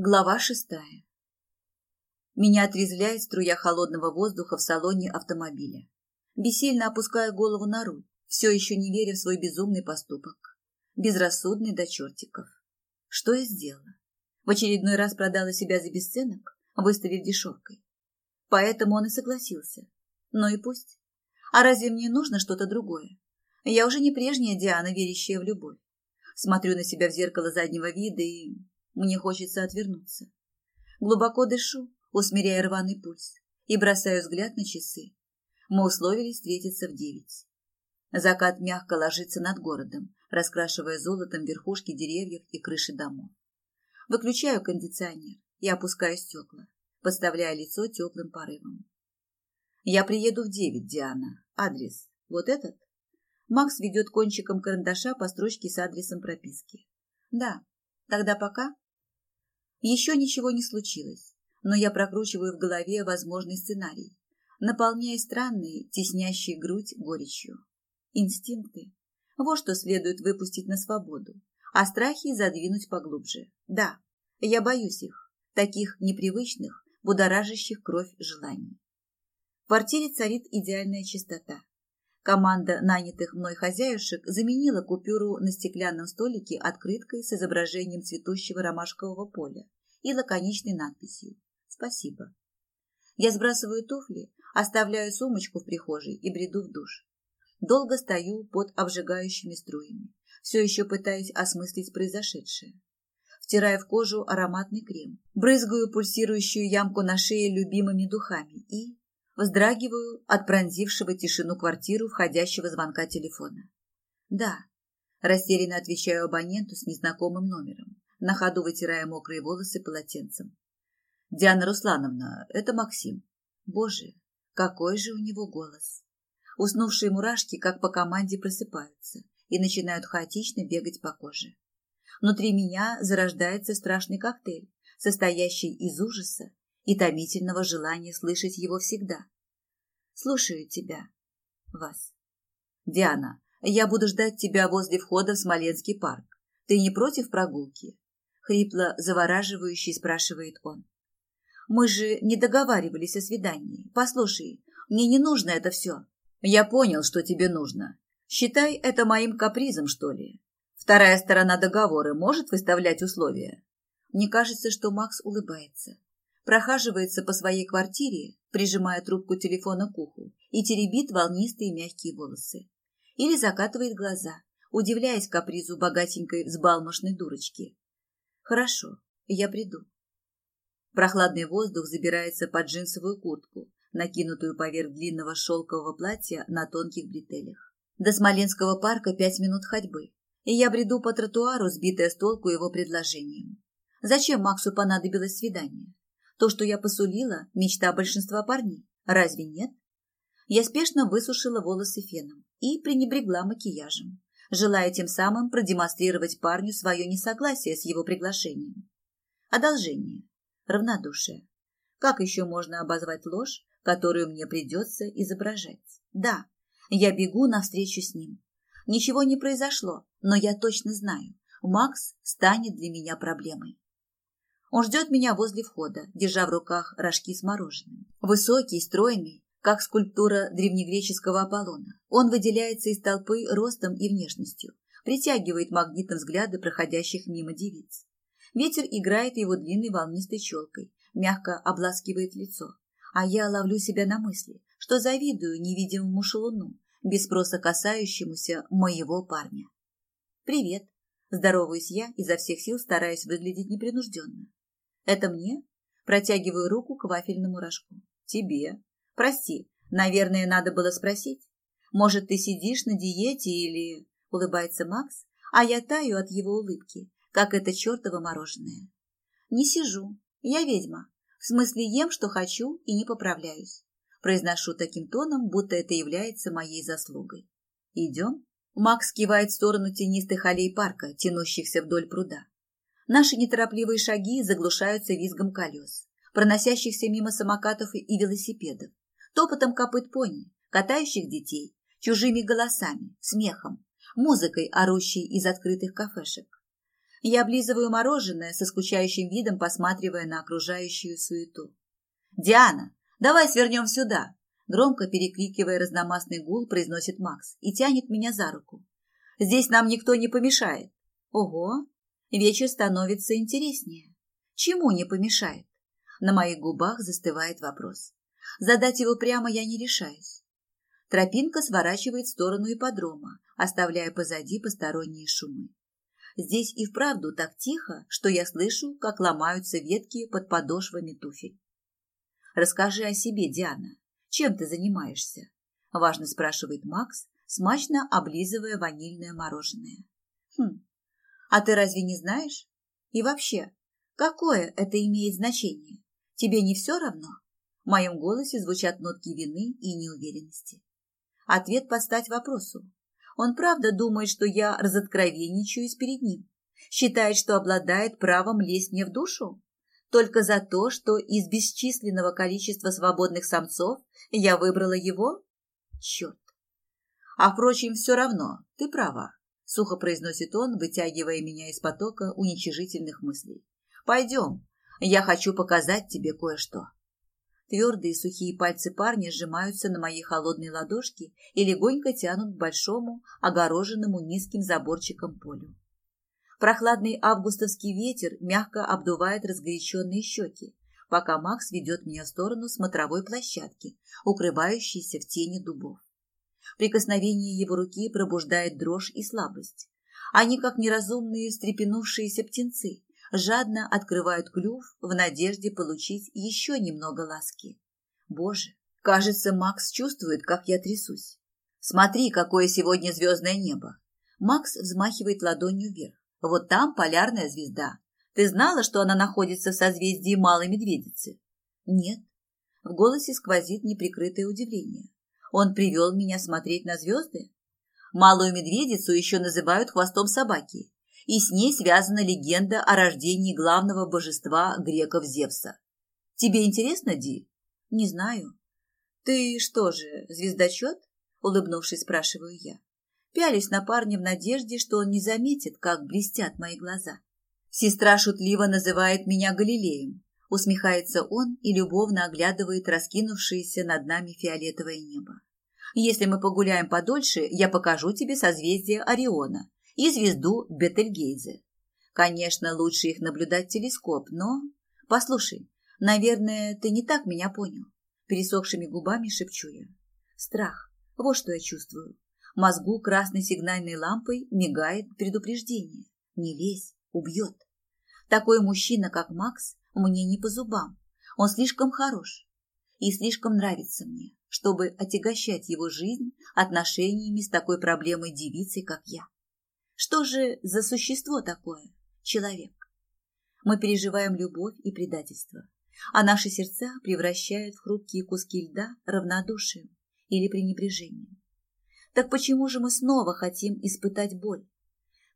Глава шестая. Меня отрезвляет струя холодного воздуха в салоне автомобиля. Бессильно опускаю голову на руль, все еще не веря в свой безумный поступок. Безрассудный до чертиков. Что я сделала? В очередной раз продала себя за бесценок, выставив дешевкой. Поэтому он и согласился. Ну и пусть. А разве мне нужно что-то другое? Я уже не прежняя Диана, верящая в любовь. Смотрю на себя в зеркало заднего вида и мне хочется отвернуться. Глубоко дышу, усмиряя рваный пульс, и бросаю взгляд на часы. Мы условились встретиться в девять. Закат мягко ложится над городом, раскрашивая золотом верхушки деревьев и крыши домов. Выключаю кондиционер и опускаю стекла, подставляя лицо теплым порывом. Я приеду в девять, Диана. Адрес вот этот? Макс ведет кончиком карандаша по строчке с адресом прописки. Да, тогда пока. Еще ничего не случилось, но я прокручиваю в голове возможный сценарий, наполняя странные, теснящие грудь горечью. Инстинкты. Вот что следует выпустить на свободу, а страхи задвинуть поглубже. Да, я боюсь их, таких непривычных, будоражащих кровь желаний. В квартире царит идеальная чистота. Команда нанятых мной хозяюшек заменила купюру на стеклянном столике открыткой с изображением цветущего ромашкового поля и лаконичной надписью «Спасибо». Я сбрасываю туфли, оставляю сумочку в прихожей и бреду в душ. Долго стою под обжигающими струями, все еще пытаясь осмыслить произошедшее. Втираю в кожу ароматный крем, брызгаю пульсирующую ямку на шее любимыми духами и Вздрагиваю от пронзившего тишину квартиру входящего звонка телефона. «Да», – растерянно отвечаю абоненту с незнакомым номером, на ходу вытирая мокрые волосы полотенцем. «Диана Руслановна, это Максим. Боже, какой же у него голос!» Уснувшие мурашки, как по команде, просыпаются и начинают хаотично бегать по коже. Внутри меня зарождается страшный коктейль, состоящий из ужаса и томительного желания слышать его всегда. Слушаю тебя, вас. Диана, я буду ждать тебя возле входа в Смоленский парк. Ты не против прогулки? Хрипло, завораживающе спрашивает он. Мы же не договаривались о свидании. Послушай, мне не нужно это все. Я понял, что тебе нужно. Считай это моим капризом, что ли. Вторая сторона договора может выставлять условия. Мне кажется, что Макс улыбается прохаживается по своей квартире, прижимая трубку телефона к уху и теребит волнистые мягкие волосы. Или закатывает глаза, удивляясь капризу богатенькой взбалмошной дурочки. Хорошо, я приду. Прохладный воздух забирается под джинсовую куртку, накинутую поверх длинного шелкового платья на тонких бретелях. До Смоленского парка пять минут ходьбы, и я бреду по тротуару, сбитая с толку его предложением. Зачем Максу понадобилось свидание? То, что я посулила, мечта большинства парней. Разве нет? Я спешно высушила волосы феном и пренебрегла макияжем, желая тем самым продемонстрировать парню свое несогласие с его приглашением. Одолжение, равнодушие. Как еще можно обозвать ложь, которую мне придется изображать? Да, я бегу навстречу с ним. Ничего не произошло, но я точно знаю, Макс станет для меня проблемой. Он ждет меня возле входа, держа в руках рожки с мороженым. Высокий, стройный, как скульптура древнегреческого Аполлона. Он выделяется из толпы ростом и внешностью, притягивает магнитом взгляды проходящих мимо девиц. Ветер играет его длинной волнистой челкой, мягко обласкивает лицо. А я ловлю себя на мысли, что завидую невидимому шалуну, без спроса касающемуся моего парня. «Привет!» – здороваюсь я, изо всех сил стараясь выглядеть непринужденно. Это мне? Протягиваю руку к вафельному рожку. Тебе. Прости, наверное, надо было спросить. Может, ты сидишь на диете или... Улыбается Макс, а я таю от его улыбки, как это чертово мороженое. Не сижу. Я ведьма. В смысле ем, что хочу, и не поправляюсь. Произношу таким тоном, будто это является моей заслугой. Идем? Макс кивает в сторону тенистых аллей парка, тянущихся вдоль пруда. Наши неторопливые шаги заглушаются визгом колес, проносящихся мимо самокатов и велосипедов, топотом копыт пони, катающих детей, чужими голосами, смехом, музыкой, орущей из открытых кафешек. Я облизываю мороженое со скучающим видом, посматривая на окружающую суету. «Диана, давай свернем сюда!» Громко перекрикивая разномастный гул, произносит Макс и тянет меня за руку. «Здесь нам никто не помешает». Ого, вечер становится интереснее. Чему не помешает? На моих губах застывает вопрос. Задать его прямо я не решаюсь. Тропинка сворачивает в сторону ипподрома, оставляя позади посторонние шумы. Здесь и вправду так тихо, что я слышу, как ломаются ветки под подошвами туфель. Расскажи о себе, Диана. Чем ты занимаешься? Важно спрашивает Макс, смачно облизывая ванильное мороженое. Хм, а ты разве не знаешь? И вообще, какое это имеет значение? Тебе не все равно? В моем голосе звучат нотки вины и неуверенности. Ответ подстать вопросу. Он правда думает, что я разоткровенничаюсь перед ним? Считает, что обладает правом лезть мне в душу? Только за то, что из бесчисленного количества свободных самцов я выбрала его? Черт. А, впрочем, все равно, ты права, сухо произносит он, вытягивая меня из потока уничижительных мыслей. Пойдем, я хочу показать тебе кое-что. Твердые сухие пальцы парня сжимаются на моей холодной ладошке и легонько тянут к большому, огороженному низким заборчиком полю. Прохладный августовский ветер мягко обдувает разгоряченные щеки, пока Макс ведет меня в сторону смотровой площадки, укрывающейся в тени дубов. Прикосновение его руки пробуждает дрожь и слабость. Они, как неразумные встрепенувшиеся птенцы, жадно открывают клюв в надежде получить еще немного ласки. Боже, кажется, Макс чувствует, как я трясусь. Смотри, какое сегодня звездное небо. Макс взмахивает ладонью вверх. Вот там полярная звезда. Ты знала, что она находится в созвездии Малой Медведицы? Нет. В голосе сквозит неприкрытое удивление. Он привел меня смотреть на звезды? Малую Медведицу еще называют хвостом собаки и с ней связана легенда о рождении главного божества греков Зевса. Тебе интересно, Ди? Не знаю. Ты что же, звездочет? Улыбнувшись, спрашиваю я. Пялюсь на парня в надежде, что он не заметит, как блестят мои глаза. Сестра шутливо называет меня Галилеем. Усмехается он и любовно оглядывает раскинувшееся над нами фиолетовое небо. Если мы погуляем подольше, я покажу тебе созвездие Ориона и звезду Бетельгейзе. Конечно, лучше их наблюдать телескоп, но... Послушай, наверное, ты не так меня понял. Пересохшими губами шепчу я. Страх. Вот что я чувствую. Мозгу красной сигнальной лампой мигает предупреждение. Не лезь, убьет. Такой мужчина, как Макс, мне не по зубам. Он слишком хорош и слишком нравится мне, чтобы отягощать его жизнь отношениями с такой проблемой девицей, как я. Что же за существо такое? Человек. Мы переживаем любовь и предательство, а наши сердца превращают в хрупкие куски льда равнодушием или пренебрежением. Так почему же мы снова хотим испытать боль?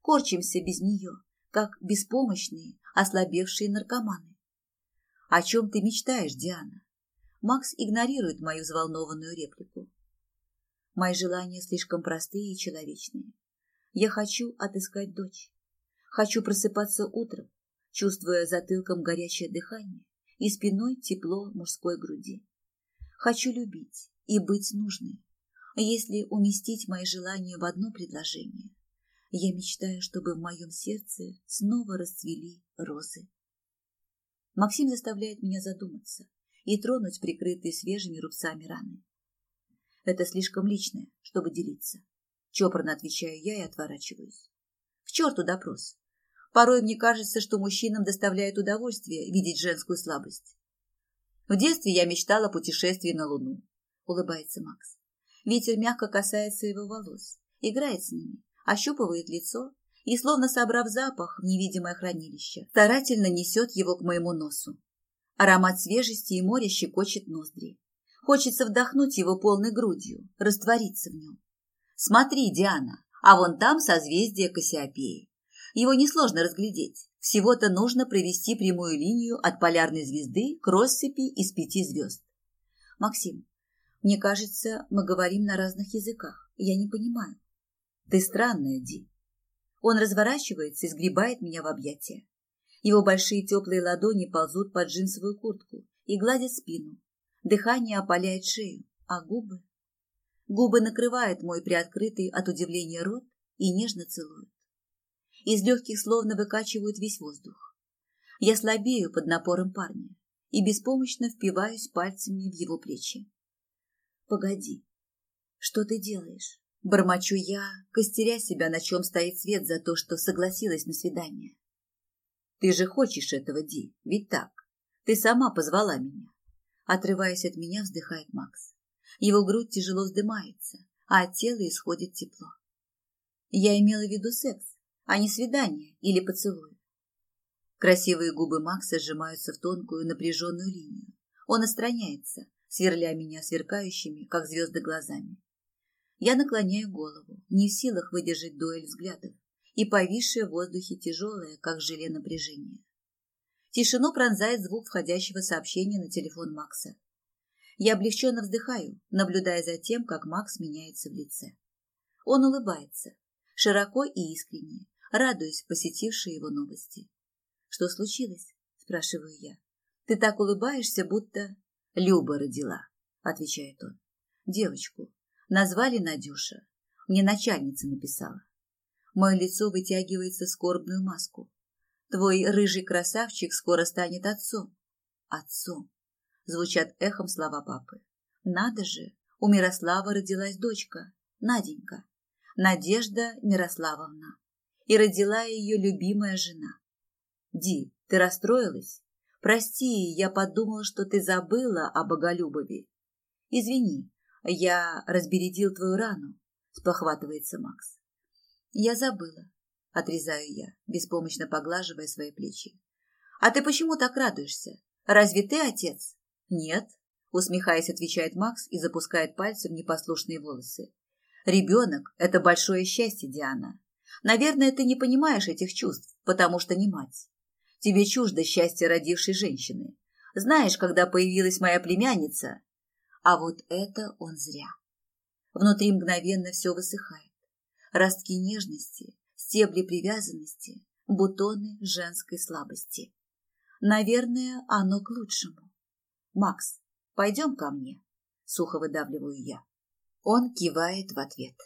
Корчимся без нее, как беспомощные, ослабевшие наркоманы. О чем ты мечтаешь, Диана? Макс игнорирует мою взволнованную реплику. Мои желания слишком простые и человечные. Я хочу отыскать дочь. Хочу просыпаться утром, чувствуя затылком горячее дыхание и спиной тепло мужской груди. Хочу любить и быть нужной. Если уместить мои желания в одно предложение, я мечтаю, чтобы в моем сердце снова расцвели розы. Максим заставляет меня задуматься и тронуть прикрытые свежими рубцами раны. Это слишком личное, чтобы делиться. Чопорно отвечаю я и отворачиваюсь. К черту допрос. Порой мне кажется, что мужчинам доставляет удовольствие видеть женскую слабость. В детстве я мечтала о путешествии на Луну. Улыбается Макс. Ветер мягко касается его волос, играет с ними, ощупывает лицо и, словно собрав запах в невидимое хранилище, старательно несет его к моему носу. Аромат свежести и моря щекочет ноздри. Хочется вдохнуть его полной грудью, раствориться в нем. Смотри, Диана, а вон там созвездие Кассиопеи. Его несложно разглядеть. Всего-то нужно провести прямую линию от полярной звезды к россыпи из пяти звезд. Максим, мне кажется, мы говорим на разных языках. Я не понимаю. Ты странная, Ди. Он разворачивается и сгребает меня в объятия. Его большие теплые ладони ползут под джинсовую куртку и гладят спину. Дыхание опаляет шею, а губы... Губы накрывают мой приоткрытый от удивления рот и нежно целуют. Из легких словно выкачивают весь воздух. Я слабею под напором парня и беспомощно впиваюсь пальцами в его плечи. «Погоди, что ты делаешь?» Бормочу я, костеря себя, на чем стоит свет за то, что согласилась на свидание. «Ты же хочешь этого, Ди, ведь так? Ты сама позвала меня». Отрываясь от меня, вздыхает Макс. Его грудь тяжело вздымается, а от тела исходит тепло. Я имела в виду секс, а не свидание или поцелуй. Красивые губы Макса сжимаются в тонкую напряженную линию. Он отстраняется, сверля меня сверкающими, как звезды, глазами. Я наклоняю голову, не в силах выдержать дуэль взглядов, и повисшее в воздухе тяжелое, как желе напряжение. Тишину пронзает звук входящего сообщения на телефон Макса. Я облегченно вздыхаю, наблюдая за тем, как Макс меняется в лице. Он улыбается, широко и искренне, радуясь посетившей его новости. «Что случилось?» – спрашиваю я. «Ты так улыбаешься, будто...» «Люба родила», – отвечает он. «Девочку. Назвали Надюша. Мне начальница написала. Мое лицо вытягивается в скорбную маску. Твой рыжий красавчик скоро станет отцом. Отцом. Звучат эхом слова папы. Надо же, у Мирослава родилась дочка, Наденька. Надежда Мирославовна. И родила ее любимая жена. Ди, ты расстроилась? Прости, я подумала, что ты забыла о Боголюбове. Извини, я разбередил твою рану, спохватывается Макс. Я забыла, отрезаю я, беспомощно поглаживая свои плечи. А ты почему так радуешься? Разве ты отец? Нет, усмехаясь, отвечает Макс и запускает пальцы в непослушные волосы. Ребенок – это большое счастье, Диана. Наверное, ты не понимаешь этих чувств, потому что не мать. Тебе чуждо счастье родившей женщины. Знаешь, когда появилась моя племянница... А вот это он зря. Внутри мгновенно все высыхает. Ростки нежности, стебли привязанности, бутоны женской слабости. Наверное, оно к лучшему. Макс, пойдем ко мне, сухо выдавливаю я. Он кивает в ответ.